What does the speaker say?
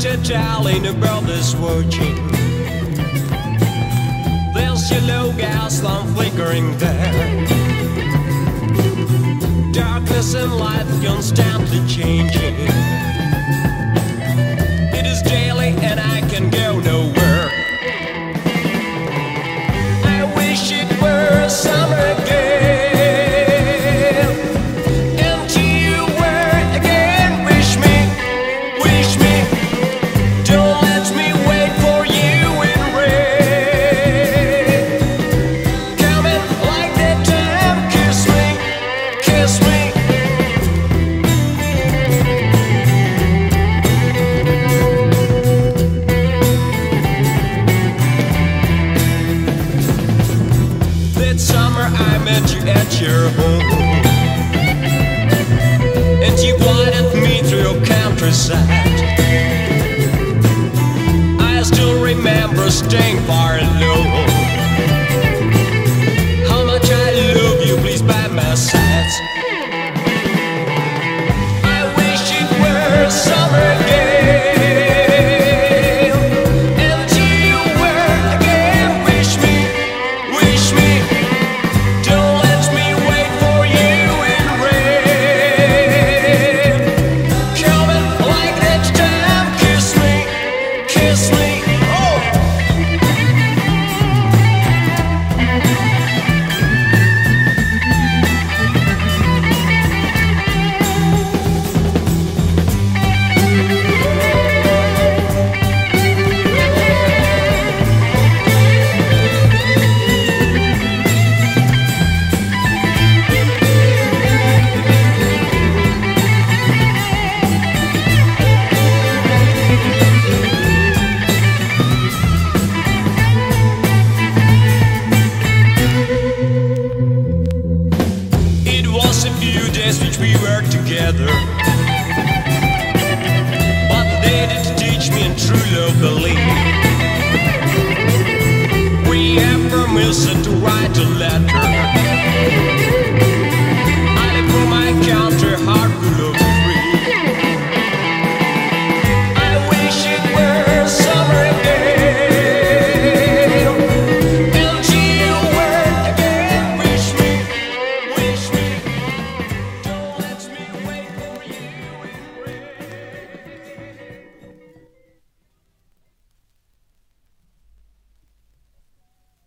telling about this watching. There's yellow gas lamp flickering there. Darkness and light constantly changing. That summer I met you at your home. And you guided me through your countryside. I still remember staying far alone. It was a few days which we were together.